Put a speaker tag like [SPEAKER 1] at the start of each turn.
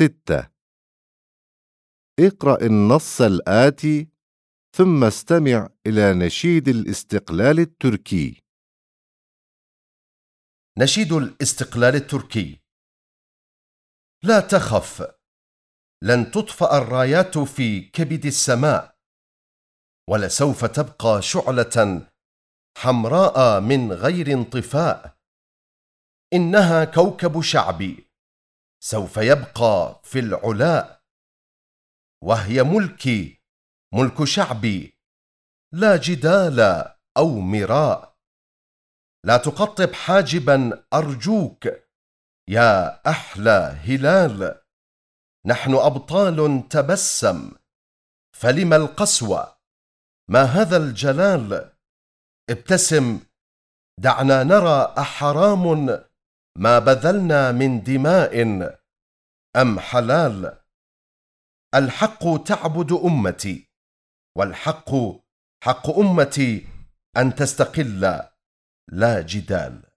[SPEAKER 1] ستة. اقرأ النص الآتي ثم استمع إلى نشيد الاستقلال التركي.
[SPEAKER 2] نشيد الاستقلال التركي. لا تخف لن تطفأ الرايات في كبد السماء ولسوف تبقى شعلة حمراء من غير انطفاء. إنها كوكب شعبي. سوف يبقى في العلاء. وهي ملكي ملك شعبي لا جدال أو مراء. لا تقطب حاجبا أرجوك يا أحلى هلال. نحن أبطال تبسم فلم القسوة؟ ما هذا الجلال؟ ابتسم دعنا نرى أحرام ما بذلنا من دماء أم حلال؟ الحق تعبد أمتي والحق حق أمتي أن تستقل لا جدال.